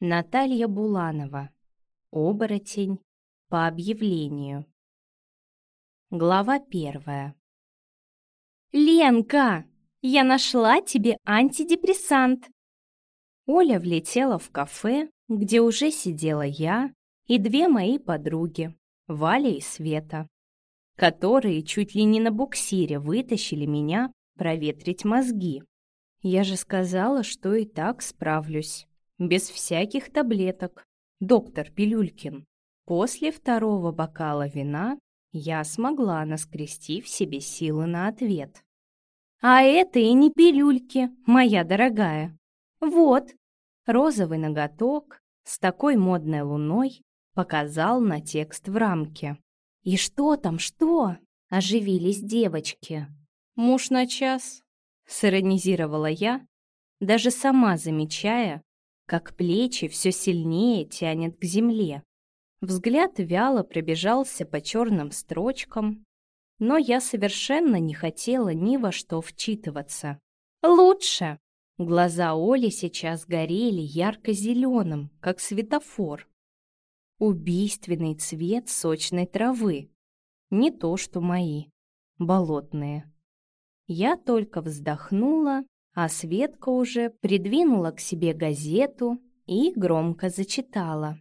Наталья Буланова. Оборотень по объявлению. Глава первая. «Ленка, я нашла тебе антидепрессант!» Оля влетела в кафе, где уже сидела я и две мои подруги, Валя и Света, которые чуть ли не на буксире вытащили меня проветрить мозги. Я же сказала, что и так справлюсь без всяких таблеток. Доктор Пилюлькин. После второго бокала вина я смогла наскрести в себе силы на ответ. А это и не пилюльки, моя дорогая. Вот, розовый ноготок с такой модной луной показал на текст в рамке. «И что там, что?» — оживились девочки. «Муж на час», — сиронизировала я, даже сама замечая, как плечи все сильнее тянет к земле. Взгляд вяло пробежался по черным строчкам, но я совершенно не хотела ни во что вчитываться. «Лучше!» Глаза Оли сейчас горели ярко-зеленым, как светофор. Убийственный цвет сочной травы. Не то, что мои, болотные. Я только вздохнула а Светка уже придвинула к себе газету и громко зачитала.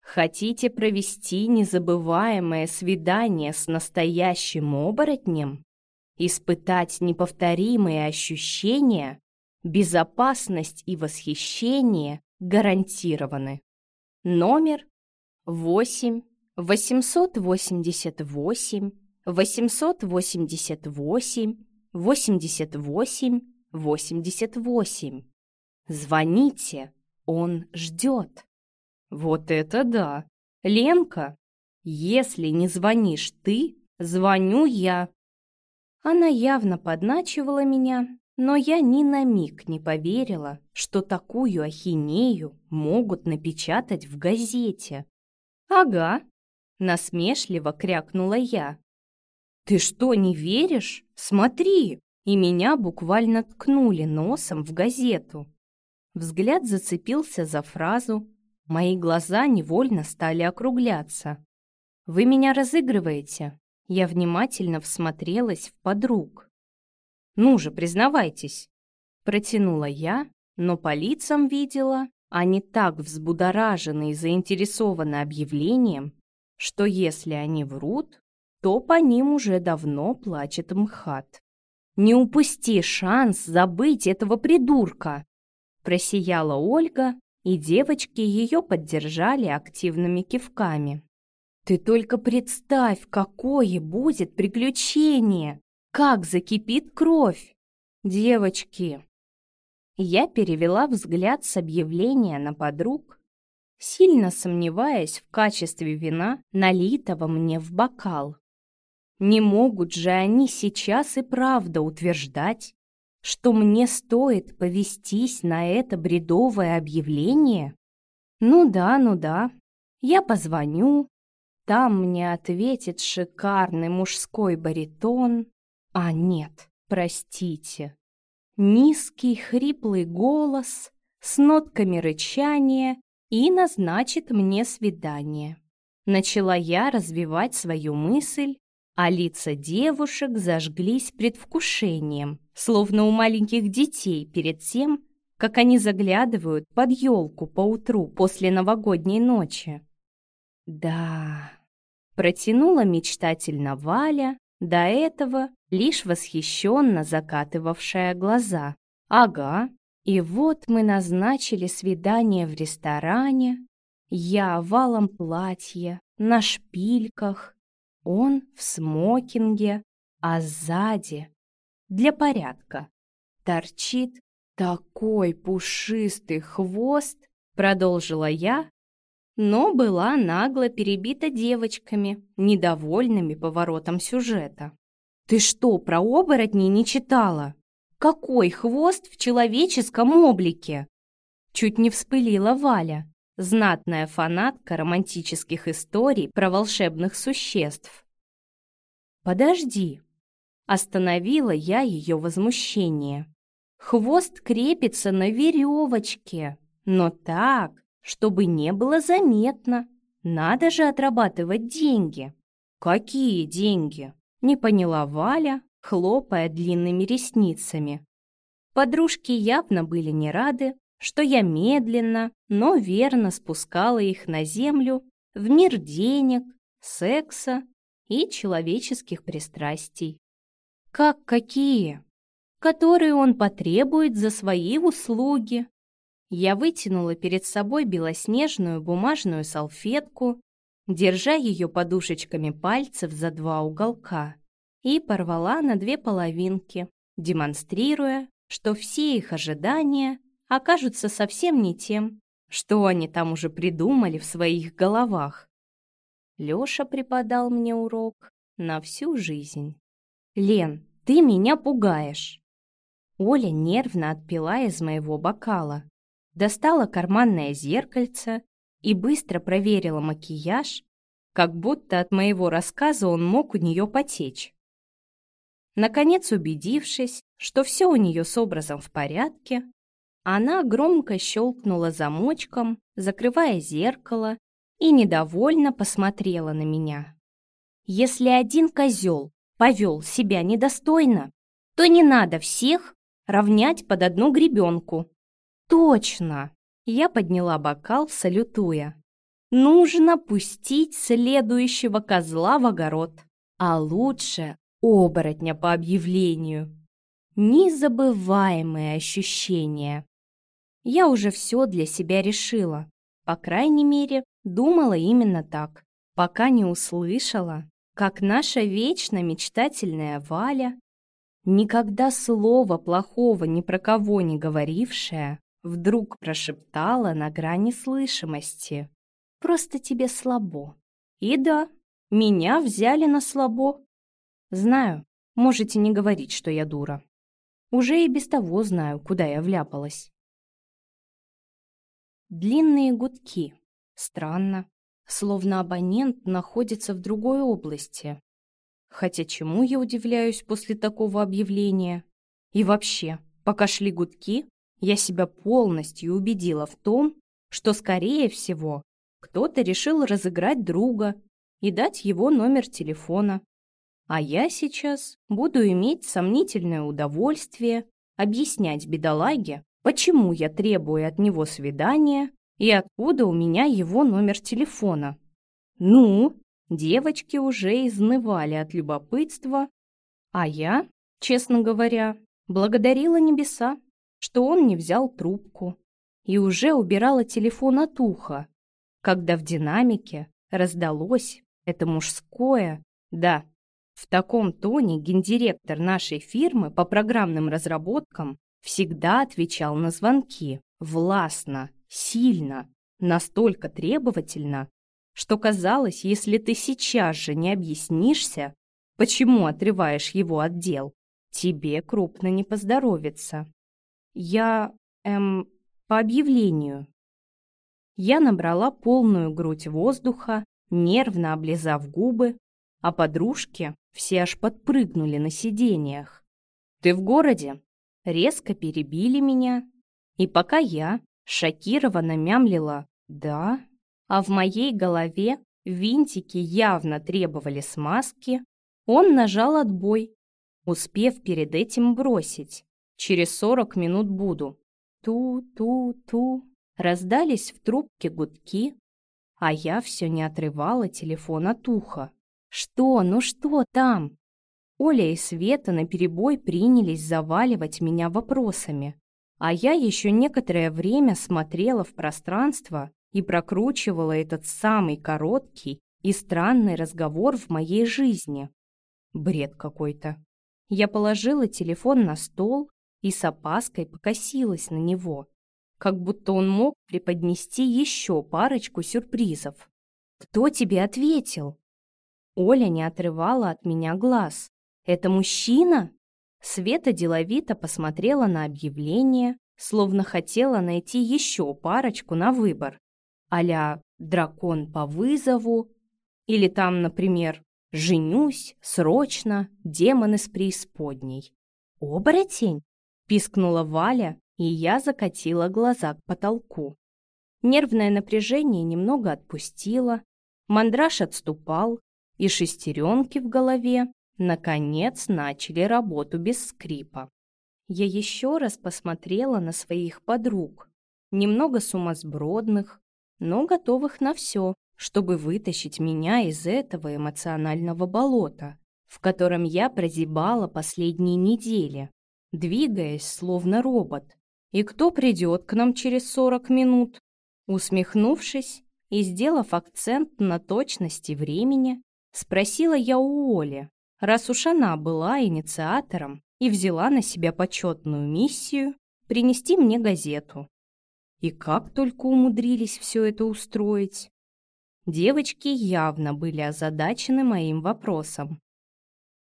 «Хотите провести незабываемое свидание с настоящим оборотнем? Испытать неповторимые ощущения? Безопасность и восхищение гарантированы. Номер 8 888 888 88 88. Звоните, он ждет. Вот это да! Ленка, если не звонишь ты, звоню я. Она явно подначивала меня, но я ни на миг не поверила, что такую ахинею могут напечатать в газете. «Ага», — насмешливо крякнула я. «Ты что, не веришь? Смотри!» И меня буквально ткнули носом в газету. Взгляд зацепился за фразу, мои глаза невольно стали округляться. «Вы меня разыгрываете?» Я внимательно всмотрелась в подруг. «Ну же, признавайтесь!» Протянула я, но по лицам видела, они так взбудоражены и заинтересованы объявлением, что если они врут, то по ним уже давно плачет МХАТ. Не упусти шанс забыть этого придурка!» Просияла Ольга, и девочки ее поддержали активными кивками. «Ты только представь, какое будет приключение! Как закипит кровь! Девочки!» Я перевела взгляд с объявления на подруг, сильно сомневаясь в качестве вина, налитого мне в бокал. Не могут же они сейчас и правда утверждать, что мне стоит повестись на это бредовое объявление? Ну да, ну да, я позвоню, там мне ответит шикарный мужской баритон. А нет, простите, низкий хриплый голос с нотками рычания и назначит мне свидание. Начала я развивать свою мысль, а лица девушек зажглись предвкушением, словно у маленьких детей перед тем, как они заглядывают под елку по утру после новогодней ночи. «Да...» — протянула мечтательно Валя, до этого лишь восхищенно закатывавшая глаза. «Ага, и вот мы назначили свидание в ресторане, я валом платье, на шпильках, он в смокинге, а сзади, для порядка, торчит такой пушистый хвост, продолжила я, но была нагло перебита девочками, недовольными поворотом сюжета. «Ты что, про оборотней не читала? Какой хвост в человеческом облике?» Чуть не вспылила Валя знатная фанатка романтических историй про волшебных существ. «Подожди!» — остановила я ее возмущение. «Хвост крепится на веревочке, но так, чтобы не было заметно. Надо же отрабатывать деньги. Какие деньги? Не поняла Валя, хлопая длинными ресницами. Подружки явно были не рады, что я медленно, но верно спускала их на землю в мир денег, секса и человеческих пристрастий. Как какие? Которые он потребует за свои услуги. Я вытянула перед собой белоснежную бумажную салфетку, держа ее подушечками пальцев за два уголка, и порвала на две половинки, демонстрируя, что все их ожидания окажутся совсем не тем, что они там уже придумали в своих головах. Лёша преподал мне урок на всю жизнь. «Лен, ты меня пугаешь!» Оля нервно отпила из моего бокала достала карманное зеркальце и быстро проверила макияж, как будто от моего рассказа он мог у нее потечь. Наконец, убедившись, что все у нее с образом в порядке, она громко щелкнула замочком, закрывая зеркало, и недовольно посмотрела на меня. «Если один козел повел себя недостойно, то не надо всех равнять под одну гребенку», Точно! Я подняла бокал, салютуя. Нужно пустить следующего козла в огород, а лучше оборотня по объявлению. Незабываемые ощущения. Я уже все для себя решила. По крайней мере, думала именно так, пока не услышала, как наша вечно мечтательная Валя, никогда слова плохого ни про кого не говорившая, Вдруг прошептала на грани слышимости. «Просто тебе слабо». И да, меня взяли на слабо. Знаю, можете не говорить, что я дура. Уже и без того знаю, куда я вляпалась. Длинные гудки. Странно. Словно абонент находится в другой области. Хотя чему я удивляюсь после такого объявления? И вообще, пока шли гудки, я себя полностью убедила в том, что, скорее всего, кто-то решил разыграть друга и дать его номер телефона. А я сейчас буду иметь сомнительное удовольствие объяснять бедолаге, почему я требую от него свидания и откуда у меня его номер телефона. Ну, девочки уже изнывали от любопытства, а я, честно говоря, благодарила небеса что он не взял трубку и уже убирала телефон от уха, когда в динамике раздалось это мужское «да». В таком тоне гендиректор нашей фирмы по программным разработкам всегда отвечал на звонки властно, сильно, настолько требовательно, что казалось, если ты сейчас же не объяснишься, почему отрываешь его от дел, тебе крупно не поздоровится. Я, эм, по объявлению. Я набрала полную грудь воздуха, нервно облизав губы, а подружки все аж подпрыгнули на сиденьях. «Ты в городе?» Резко перебили меня, и пока я шокированно мямлила «да», а в моей голове винтики явно требовали смазки, он нажал отбой, успев перед этим бросить. Через сорок минут буду. Ту-ту-ту. Раздались в трубке гудки, а я все не отрывала телефон от уха. Что, ну что там? Оля и Света наперебой принялись заваливать меня вопросами, а я еще некоторое время смотрела в пространство и прокручивала этот самый короткий и странный разговор в моей жизни. Бред какой-то. Я положила телефон на стол и с опаской покосилась на него, как будто он мог преподнести еще парочку сюрпризов. «Кто тебе ответил?» Оля не отрывала от меня глаз. «Это мужчина?» Света деловито посмотрела на объявление, словно хотела найти еще парочку на выбор. Аля «дракон по вызову» или там, например, «женюсь, срочно, демон из преисподней». «Оборотень?» пискнула Валя и я закатила глаза к потолку. Нервное напряжение немного отпустило, мандраж отступал, и шестеренки в голове наконец начали работу без скрипа. Я еще раз посмотрела на своих подруг, немного сумасбродных, но готовых на все, чтобы вытащить меня из этого эмоционального болота, в котором я прозябала последние недели, двигаясь словно робот. И кто придет к нам через сорок минут? Усмехнувшись и сделав акцент на точности времени, спросила я у Оли, раз уж она была инициатором и взяла на себя почетную миссию принести мне газету. И как только умудрились все это устроить? Девочки явно были озадачены моим вопросом.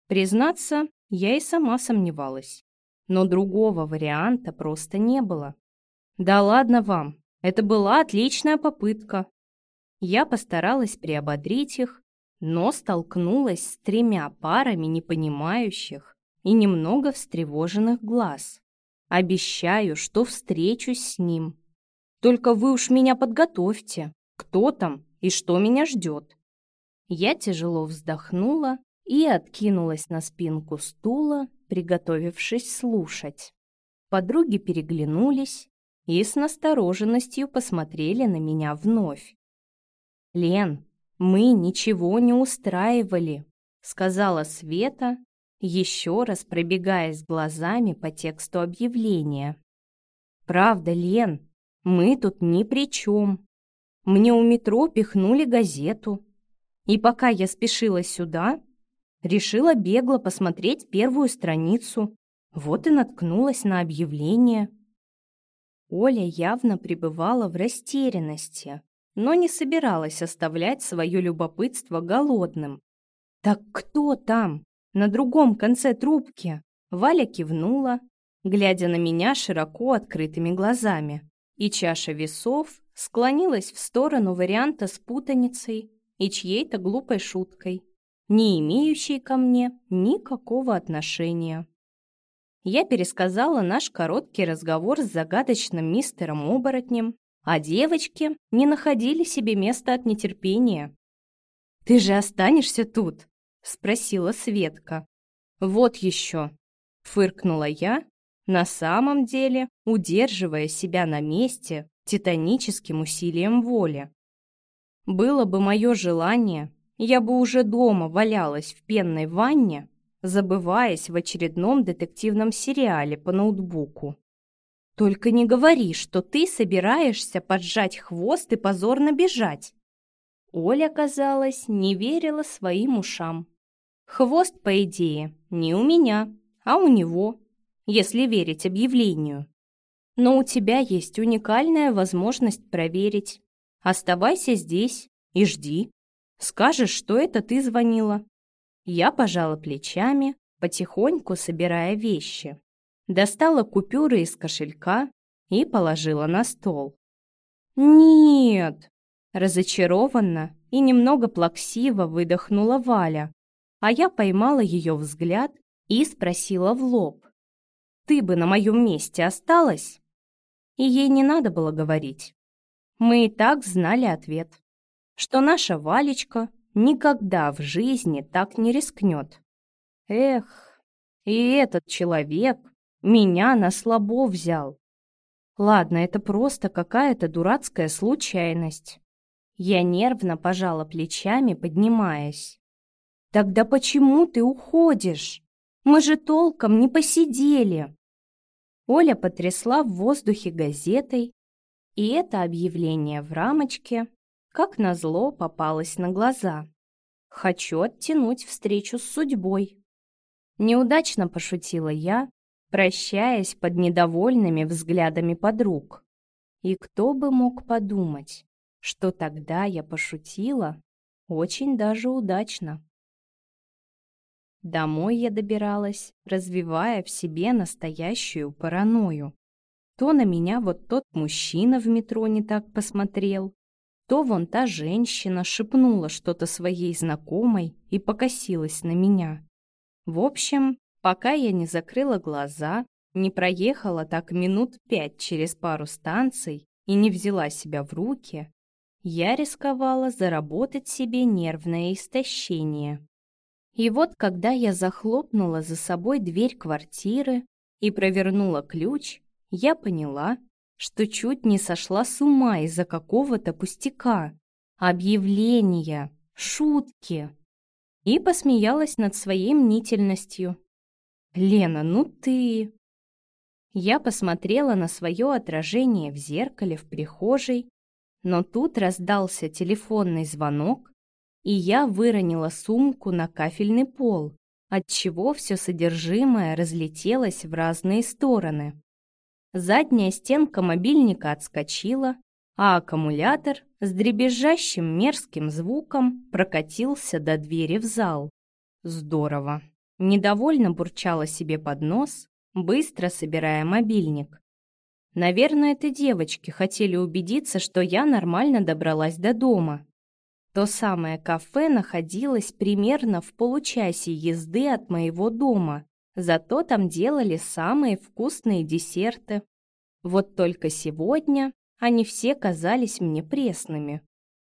Признаться, я и сама сомневалась, но другого варианта просто не было. Да ладно вам, это была отличная попытка. Я постаралась приободрить их, но столкнулась с тремя парами непонимающих и немного встревоженных глаз. Обещаю, что встречусь с ним. Только вы уж меня подготовьте. Кто там и что меня ждет? Я тяжело вздохнула и откинулась на спинку стула, приготовившись слушать. Подруги переглянулись и с настороженностью посмотрели на меня вновь. «Лен, мы ничего не устраивали», — сказала Света, еще раз пробегаясь глазами по тексту объявления. «Правда, Лен, мы тут ни при чем. Мне у метро пихнули газету. И пока я спешила сюда, решила бегло посмотреть первую страницу. Вот и наткнулась на объявление. Оля явно пребывала в растерянности, но не собиралась оставлять свое любопытство голодным. «Так кто там?» На другом конце трубки Валя кивнула, глядя на меня широко открытыми глазами, и чаша весов склонилась в сторону варианта с путаницей и чьей-то глупой шуткой, не имеющей ко мне никакого отношения. Я пересказала наш короткий разговор с загадочным мистером-оборотнем, а девочки не находили себе места от нетерпения. «Ты же останешься тут?» — спросила Светка. «Вот еще!» — фыркнула я, на самом деле удерживая себя на месте титаническим усилием воли. Было бы мое желание, я бы уже дома валялась в пенной ванне, забываясь в очередном детективном сериале по ноутбуку. Только не говори, что ты собираешься поджать хвост и позорно бежать. Оля, казалось, не верила своим ушам. Хвост, по идее, не у меня, а у него, если верить объявлению. Но у тебя есть уникальная возможность проверить. Оставайся здесь и жди. Скажешь, что это ты звонила. Я пожала плечами, потихоньку собирая вещи. Достала купюры из кошелька и положила на стол. «Нет!» Разочарованно и немного плаксиво выдохнула Валя, а я поймала ее взгляд и спросила в лоб. «Ты бы на моем месте осталась?» И ей не надо было говорить. Мы и так знали ответ, что наша Валечка никогда в жизни так не рискнет. Эх, и этот человек меня на слабо взял. Ладно, это просто какая-то дурацкая случайность. Я нервно пожала плечами, поднимаясь. «Тогда почему ты уходишь? Мы же толком не посидели!» Оля потрясла в воздухе газетой, и это объявление в рамочке, как назло, попалось на глаза. «Хочу оттянуть встречу с судьбой». Неудачно пошутила я, прощаясь под недовольными взглядами подруг. И кто бы мог подумать, что тогда я пошутила очень даже удачно. Домой я добиралась, развивая в себе настоящую паранойю. То на меня вот тот мужчина в метро не так посмотрел, то вон та женщина шепнула что-то своей знакомой и покосилась на меня. В общем, пока я не закрыла глаза, не проехала так минут пять через пару станций и не взяла себя в руки, я рисковала заработать себе нервное истощение. И вот когда я захлопнула за собой дверь квартиры и провернула ключ, я поняла, что чуть не сошла с ума из-за какого-то пустяка, объявления, шутки. И посмеялась над своей мнительностью. «Лена, ну ты...» Я посмотрела на свое отражение в зеркале в прихожей, но тут раздался телефонный звонок, и я выронила сумку на кафельный пол, отчего все содержимое разлетелось в разные стороны. Задняя стенка мобильника отскочила, а аккумулятор с дребезжащим мерзким звуком прокатился до двери в зал. Здорово. Недовольно бурчала себе под нос, быстро собирая мобильник. Наверное, это девочки хотели убедиться, что я нормально добралась до дома. То самое кафе находилось примерно в получасе езды от моего дома, зато там делали самые вкусные десерты. Вот только сегодня они все казались мне пресными.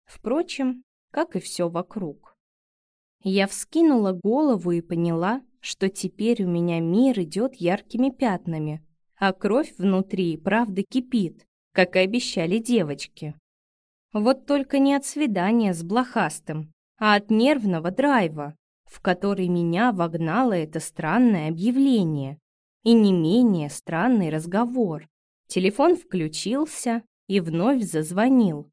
Впрочем, как и все вокруг. Я вскинула голову и поняла, что теперь у меня мир идет яркими пятнами, а кровь внутри правда кипит, как и обещали девочки. Вот только не от свидания с блохастым, а от нервного драйва, в который меня вогнало это странное объявление и не менее странный разговор. Телефон включился и вновь зазвонил.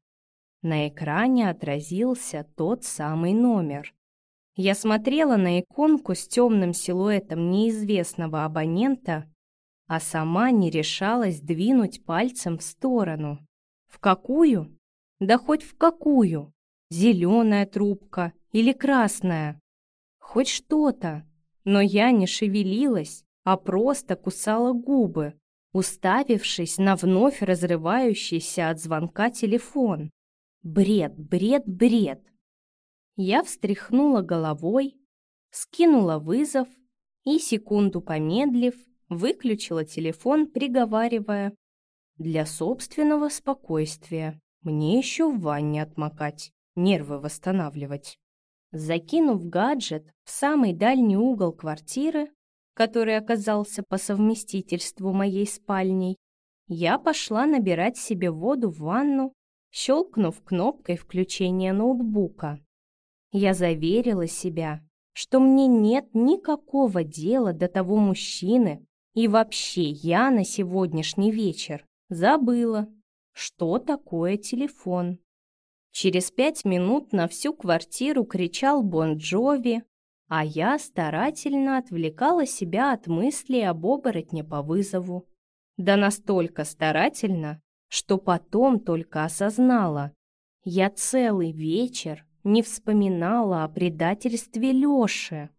На экране отразился тот самый номер. Я смотрела на иконку с темным силуэтом неизвестного абонента, а сама не решалась двинуть пальцем в сторону. В какую? Да хоть в какую. Зеленая трубка или красная. Хоть что-то. Но я не шевелилась, а просто кусала губы, уставившись на вновь разрывающийся от звонка телефон. Бред, бред, бред. Я встряхнула головой, скинула вызов и, секунду помедлив, выключила телефон, приговаривая «Для собственного спокойствия мне еще в ванне отмокать, нервы восстанавливать». Закинув гаджет в самый дальний угол квартиры, который оказался по совместительству моей спальней, я пошла набирать себе воду в ванну, щелкнув кнопкой включения ноутбука. Я заверила себя, что мне нет никакого дела до того мужчины, и вообще я на сегодняшний вечер забыла, что такое телефон. Через пять минут на всю квартиру кричал Бон Джови, а я старательно отвлекала себя от мыслей об оборотне по вызову. Да настолько старательно, что потом только осознала. Я целый вечер не вспоминала о предательстве Лёши.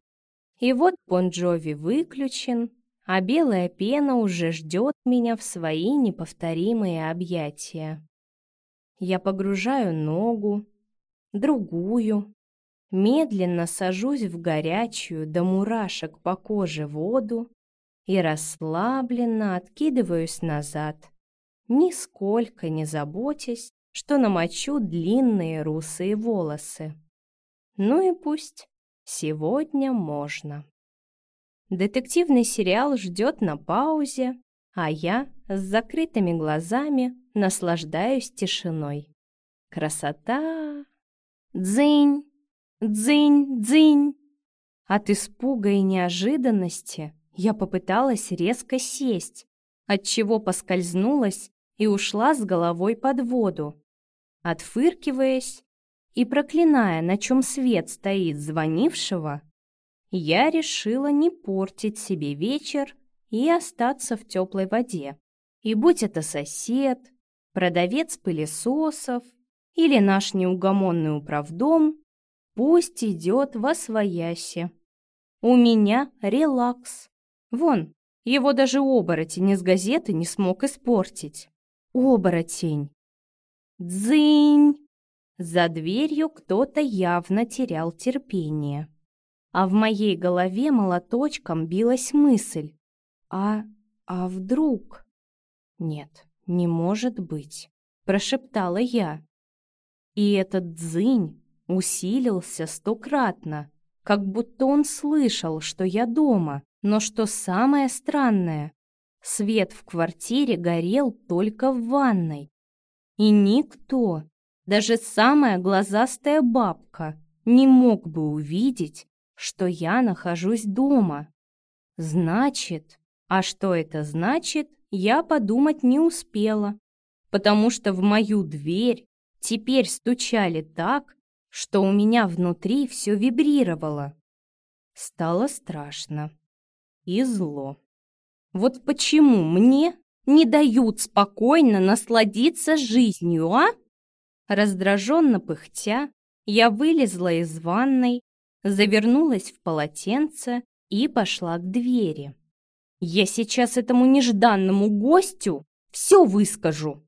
И вот Бон Джови выключен, а белая пена уже ждет меня в свои неповторимые объятия. Я погружаю ногу, другую, медленно сажусь в горячую до мурашек по коже воду и расслабленно откидываюсь назад, нисколько не заботясь что намочу длинные русые волосы. Ну и пусть. Сегодня можно. Детективный сериал ждет на паузе, а я с закрытыми глазами наслаждаюсь тишиной. Красота! Дзынь! Дзынь! Дзынь! От испуга и неожиданности я попыталась резко сесть, отчего поскользнулась и ушла с головой под воду. Отфыркиваясь и проклиная, на чем свет стоит звонившего, я решила не портить себе вечер и остаться в теплой воде. И будь это сосед, продавец пылесосов или наш неугомонный управдом, пусть идет во свояси. У меня релакс. Вон, его даже оборотень из газеты не смог испортить. Оборотень. Дзынь! За дверью кто-то явно терял терпение. А в моей голове молоточком билась мысль. А... А вдруг? Нет, не может быть, прошептала я. И этот дзынь усилился стократно, как будто он слышал, что я дома. Но что самое странное, свет в квартире горел только в ванной. И никто, даже самая глазастая бабка, не мог бы увидеть, что я нахожусь дома. Значит, а что это значит, я подумать не успела, потому что в мою дверь теперь стучали так, что у меня внутри все вибрировало. Стало страшно и зло. Вот почему мне не дают спокойно насладиться жизнью, а? Раздраженно пыхтя, я вылезла из ванной, завернулась в полотенце и пошла к двери. Я сейчас этому нежданному гостю все выскажу.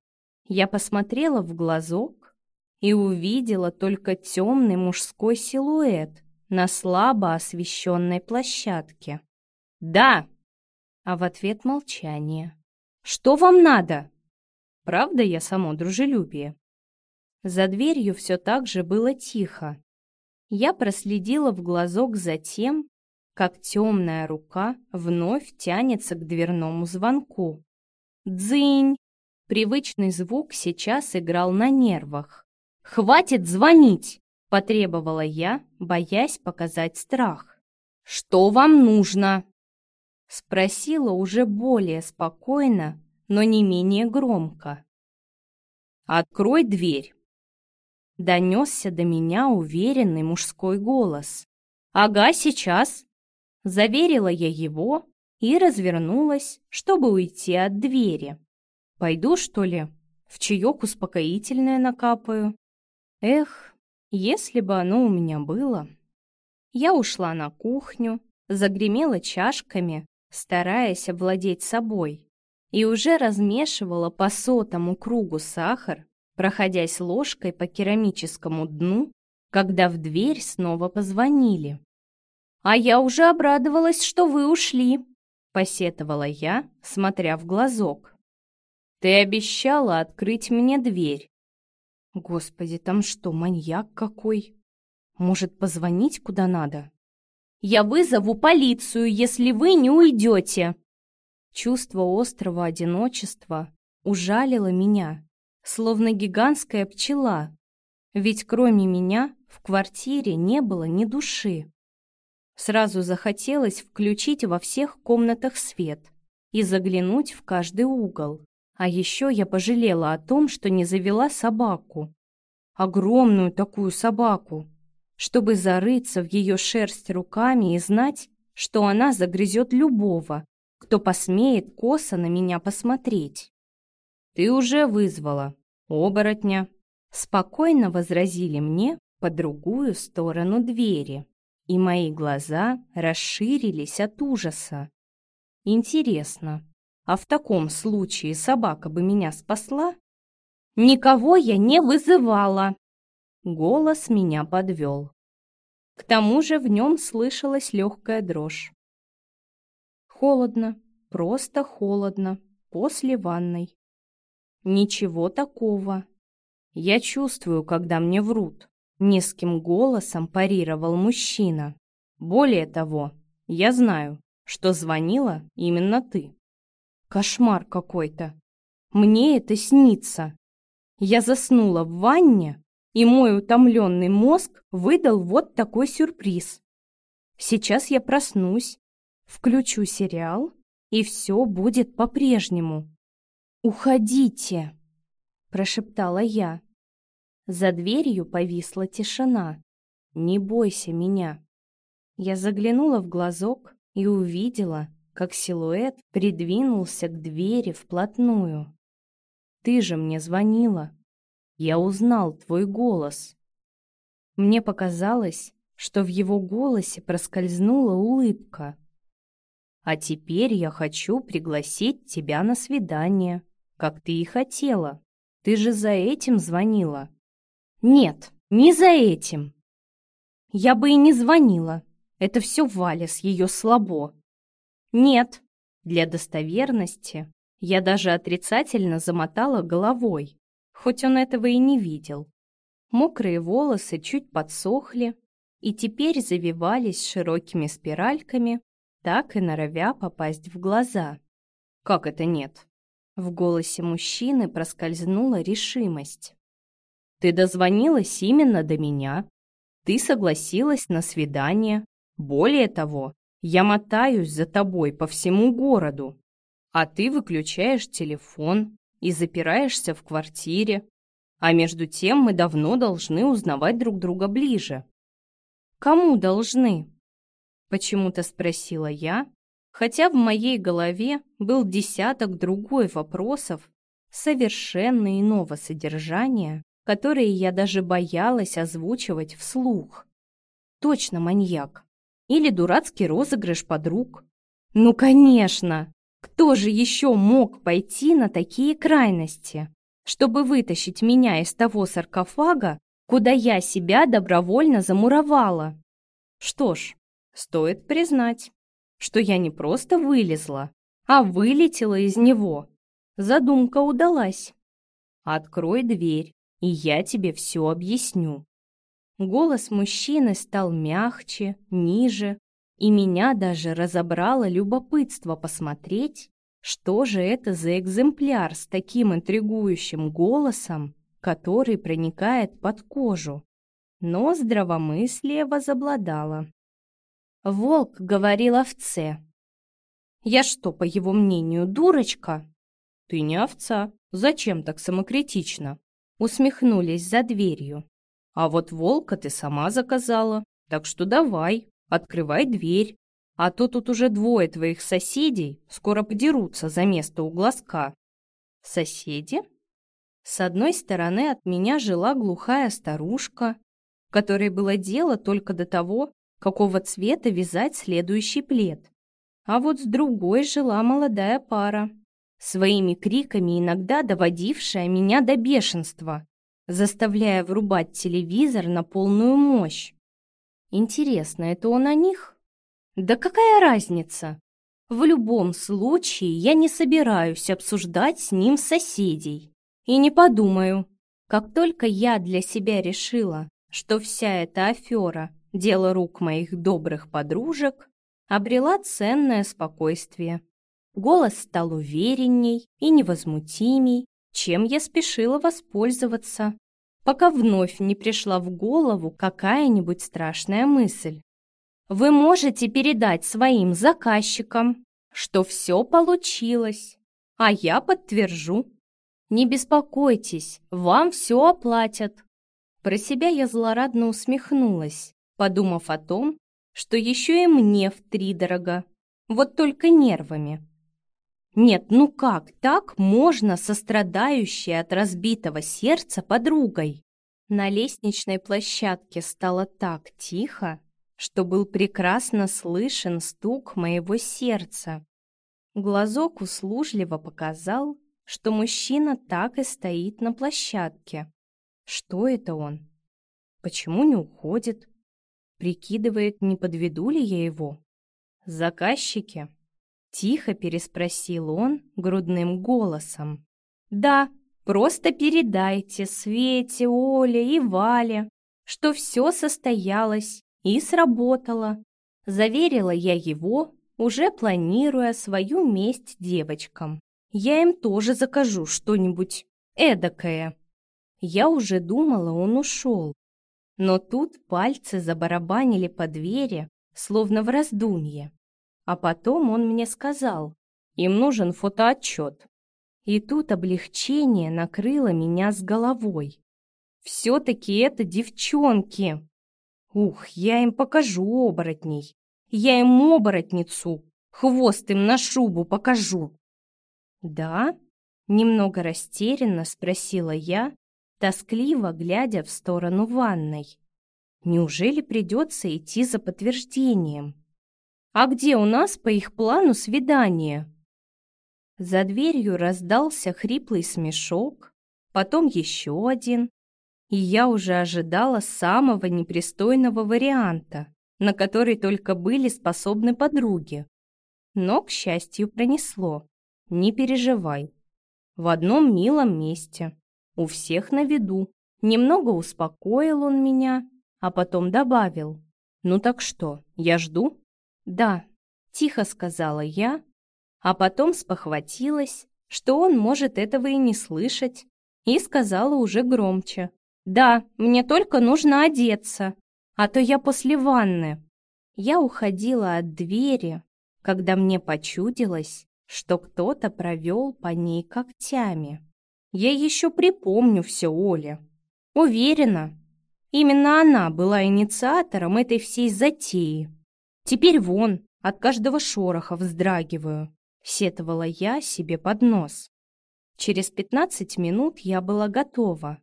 Я посмотрела в глазок и увидела только темный мужской силуэт на слабо освещенной площадке. «Да!» А в ответ молчание. «Что вам надо?» Правда, я само дружелюбие. За дверью все так же было тихо. Я проследила в глазок за тем, как темная рука вновь тянется к дверному звонку. «Дзынь!» Привычный звук сейчас играл на нервах. «Хватит звонить!» — потребовала я, боясь показать страх. «Что вам нужно?» Спросила уже более спокойно, но не менее громко. «Открой дверь!» Донесся до меня уверенный мужской голос. «Ага, сейчас!» Заверила я его и развернулась, чтобы уйти от двери. Пойду, что ли, в чаек успокоительное накапаю? Эх, если бы оно у меня было. Я ушла на кухню, загремела чашками, стараясь овладеть собой, и уже размешивала по сотому кругу сахар, проходясь ложкой по керамическому дну, когда в дверь снова позвонили. «А я уже обрадовалась, что вы ушли», — посетовала я, смотря в глазок. «Ты обещала открыть мне дверь». «Господи, там что, маньяк какой? Может, позвонить куда надо?» «Я вызову полицию, если вы не уйдете!» Чувство острого одиночества ужалило меня, словно гигантская пчела, ведь кроме меня в квартире не было ни души. Сразу захотелось включить во всех комнатах свет и заглянуть в каждый угол. А еще я пожалела о том, что не завела собаку. Огромную такую собаку, чтобы зарыться в ее шерсть руками и знать, что она загрызет любого, кто посмеет косо на меня посмотреть. «Ты уже вызвала, оборотня», — спокойно возразили мне по другую сторону двери и мои глаза расширились от ужаса. Интересно, а в таком случае собака бы меня спасла? Никого я не вызывала. Голос меня подвел. К тому же в нем слышалась легкая дрожь. Холодно, просто холодно, после ванной. Ничего такого. Я чувствую, когда мне врут. Низким голосом парировал мужчина. Более того, я знаю, что звонила именно ты. Кошмар какой-то. Мне это снится. Я заснула в ванне, и мой утомленный мозг выдал вот такой сюрприз. Сейчас я проснусь, включу сериал, и все будет по-прежнему. «Уходите!» – прошептала я. За дверью повисла тишина. «Не бойся меня». Я заглянула в глазок и увидела, как силуэт придвинулся к двери вплотную. «Ты же мне звонила. Я узнал твой голос». Мне показалось, что в его голосе проскользнула улыбка. «А теперь я хочу пригласить тебя на свидание, как ты и хотела. Ты же за этим звонила». Нет, не за этим. Я бы и не звонила. Это все Валя с ее слабо. Нет, Для достоверности я даже отрицательно замотала головой, хоть он этого и не видел. Мокрые волосы чуть подсохли и теперь завивались широкими спиральками, так и норовя попасть в глаза. «Как это нет?» В голосе мужчины проскользнула решимость. «Ты дозвонилась именно до меня. Ты согласилась на свидание. Более того, я мотаюсь за тобой по всему городу, а ты выключаешь телефон и запираешься в квартире. А между тем мы давно должны узнавать друг друга ближе. Кому должны? Почему-то спросила я, хотя в моей голове был десяток другой вопросов совершенно иного содержания, которые я даже боялась озвучивать вслух. Точно маньяк. Или дурацкий розыгрыш подруг. Ну, конечно! Кто же еще мог пойти на такие крайности, чтобы вытащить меня из того саркофага, куда я себя добровольно замуровала? Что ж, стоит признать, что я не просто вылезла, а вылетела из него. Задумка удалась. Открой дверь, и я тебе все объясню. Голос мужчины стал мягче, ниже, и меня даже разобрало любопытство посмотреть, что же это за экземпляр с таким интригующим голосом, который проникает под кожу. Но здравомыслие возобладало. Волк говорил овце. «Я что, по его мнению, дурочка?» «Ты не овца. Зачем так самокритично?» Усмехнулись за дверью. А вот волка ты сама заказала, так что давай, открывай дверь. А то тут уже двое твоих соседей скоро подерутся за место у глазка. Соседи? С одной стороны от меня жила глухая старушка, которой было дело только до того, какого цвета вязать следующий плед. А вот с другой жила молодая пара, своими криками иногда доводившая меня до бешенства заставляя врубать телевизор на полную мощь. Интересно, это он о них? Да какая разница? В любом случае я не собираюсь обсуждать с ним соседей. И не подумаю. Как только я для себя решила, что вся эта афера – дело рук моих добрых подружек, обрела ценное спокойствие. Голос стал уверенней и невозмутимей, чем я спешила воспользоваться, пока вновь не пришла в голову какая-нибудь страшная мысль. Вы можете передать своим заказчикам, что все получилось, а я подтвержу. Не беспокойтесь, вам все оплатят. Про себя я злорадно усмехнулась, подумав о том, что еще и мне втридорога, вот только нервами. Нет, ну как так можно со страдающей от разбитого сердца подругой? На лестничной площадке стало так тихо, что был прекрасно слышен стук моего сердца. Глазок услужливо показал, что мужчина так и стоит на площадке. Что это он? Почему не уходит? Прикидывает, не подведу ли я его? Заказчики Тихо переспросил он грудным голосом. «Да, просто передайте Свете, Оле и Вале, что все состоялось и сработало». Заверила я его, уже планируя свою месть девочкам. Я им тоже закажу что-нибудь эдакое. Я уже думала, он ушел. Но тут пальцы забарабанили по двери, словно в раздумье. А потом он мне сказал, им нужен фотоотчет. И тут облегчение накрыло меня с головой. Все-таки это девчонки. Ух, я им покажу оборотней. Я им оборотницу. Хвост им на шубу покажу. Да? Немного растерянно спросила я, тоскливо глядя в сторону ванной. Неужели придется идти за подтверждением? А где у нас по их плану свидание? За дверью раздался хриплый смешок, потом еще один, и я уже ожидала самого непристойного варианта, на который только были способны подруги. Но, к счастью, пронесло. Не переживай. В одном милом месте. У всех на виду. Немного успокоил он меня, а потом добавил. «Ну так что, я жду?» «Да», — тихо сказала я, а потом спохватилась, что он может этого и не слышать, и сказала уже громче. «Да, мне только нужно одеться, а то я после ванны». Я уходила от двери, когда мне почудилось, что кто-то провел по ней когтями. Я еще припомню все Оле. Уверена, именно она была инициатором этой всей затеи. Теперь вон, от каждого шороха вздрагиваю, сетовала я себе под нос. Через пятнадцать минут я была готова.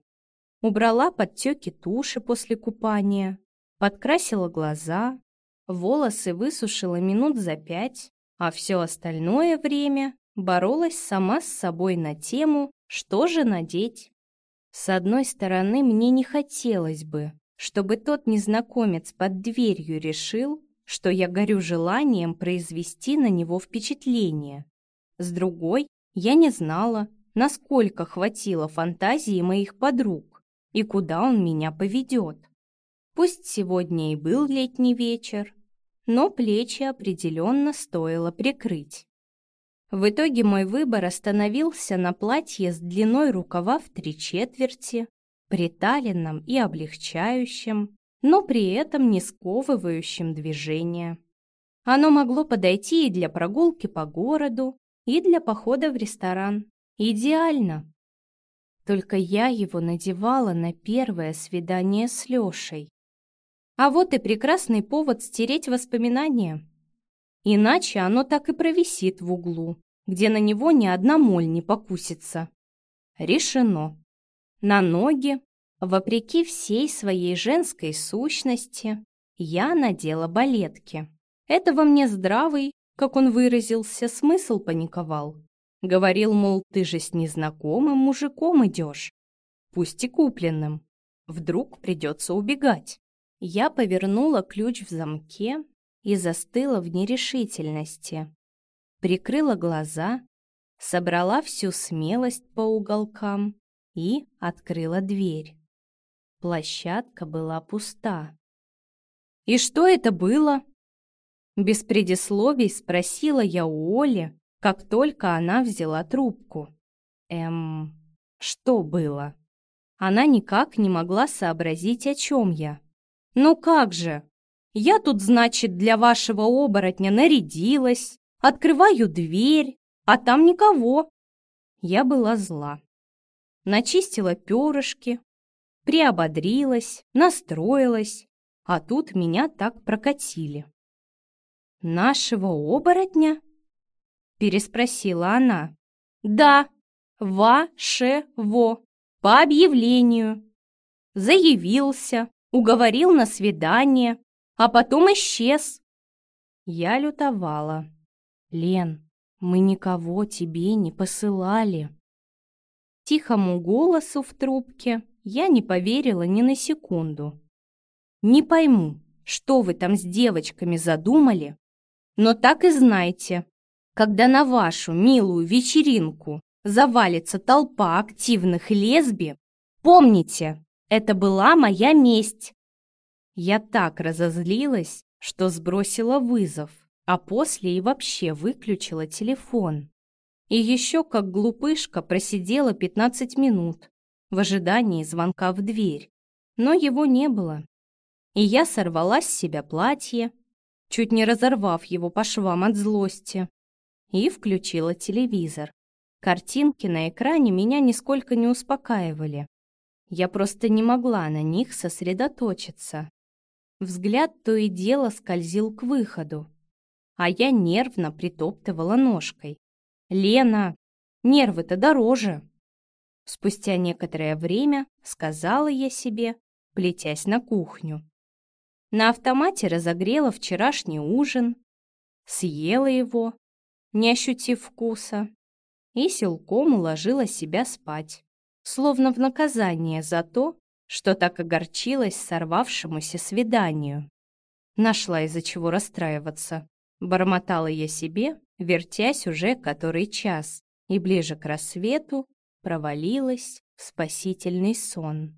Убрала подтеки туши после купания, подкрасила глаза, волосы высушила минут за пять, а все остальное время боролась сама с собой на тему, что же надеть. С одной стороны, мне не хотелось бы, чтобы тот незнакомец под дверью решил, что я горю желанием произвести на него впечатление. С другой, я не знала, насколько хватило фантазии моих подруг и куда он меня поведет. Пусть сегодня и был летний вечер, но плечи определенно стоило прикрыть. В итоге мой выбор остановился на платье с длиной рукава в три четверти, приталенном и облегчающем, но при этом не сковывающем движение. Оно могло подойти и для прогулки по городу, и для похода в ресторан. Идеально. Только я его надевала на первое свидание с Лешей. А вот и прекрасный повод стереть воспоминания. Иначе оно так и провисит в углу, где на него ни одна моль не покусится. Решено. На ноги, вопреки всей своей женской сущности, я надела балетки. Этого мне здравый, как он выразился, смысл паниковал. Говорил, мол, ты же с незнакомым мужиком идешь, пусть и купленным. Вдруг придется убегать. Я повернула ключ в замке и застыла в нерешительности. Прикрыла глаза, собрала всю смелость по уголкам и открыла дверь. Площадка была пуста. «И что это было?» Без предисловий спросила я у Оли, как только она взяла трубку. Эм, что было? Она никак не могла сообразить, о чем я. Ну как же? Я тут, значит, для вашего оборотня нарядилась, открываю дверь, а там никого. Я была зла. Начистила перышки, приободрилась, настроилась, а тут меня так прокатили. «Нашего оборотня?» переспросила она. «Да, вашего, по объявлению. Заявился, уговорил на свидание, а потом исчез». Я лютовала. «Лен, мы никого тебе не посылали». Тихому голосу в трубке я не поверила ни на секунду. «Не пойму, что вы там с девочками задумали, но так и знайте, когда на вашу милую вечеринку завалится толпа активных лесби, помните, это была моя месть. Я так разозлилась, что сбросила вызов, а после и вообще выключила телефон. И еще как глупышка просидела 15 минут в ожидании звонка в дверь, но его не было. И я сорвала с себя платье, чуть не разорвав его по швам от злости и включила телевизор. Картинки на экране меня нисколько не успокаивали. Я просто не могла на них сосредоточиться. Взгляд то и дело скользил к выходу, а я нервно притоптывала ножкой. «Лена, нервы-то дороже!» Спустя некоторое время сказала я себе, плетясь на кухню. На автомате разогрела вчерашний ужин, съела его, не ощутив вкуса, и силком уложила себя спать, словно в наказание за то, что так огорчилась сорвавшемуся свиданию. Нашла из-за чего расстраиваться. Бормотала я себе, вертясь уже который час, и ближе к рассвету провалилась в спасительный сон.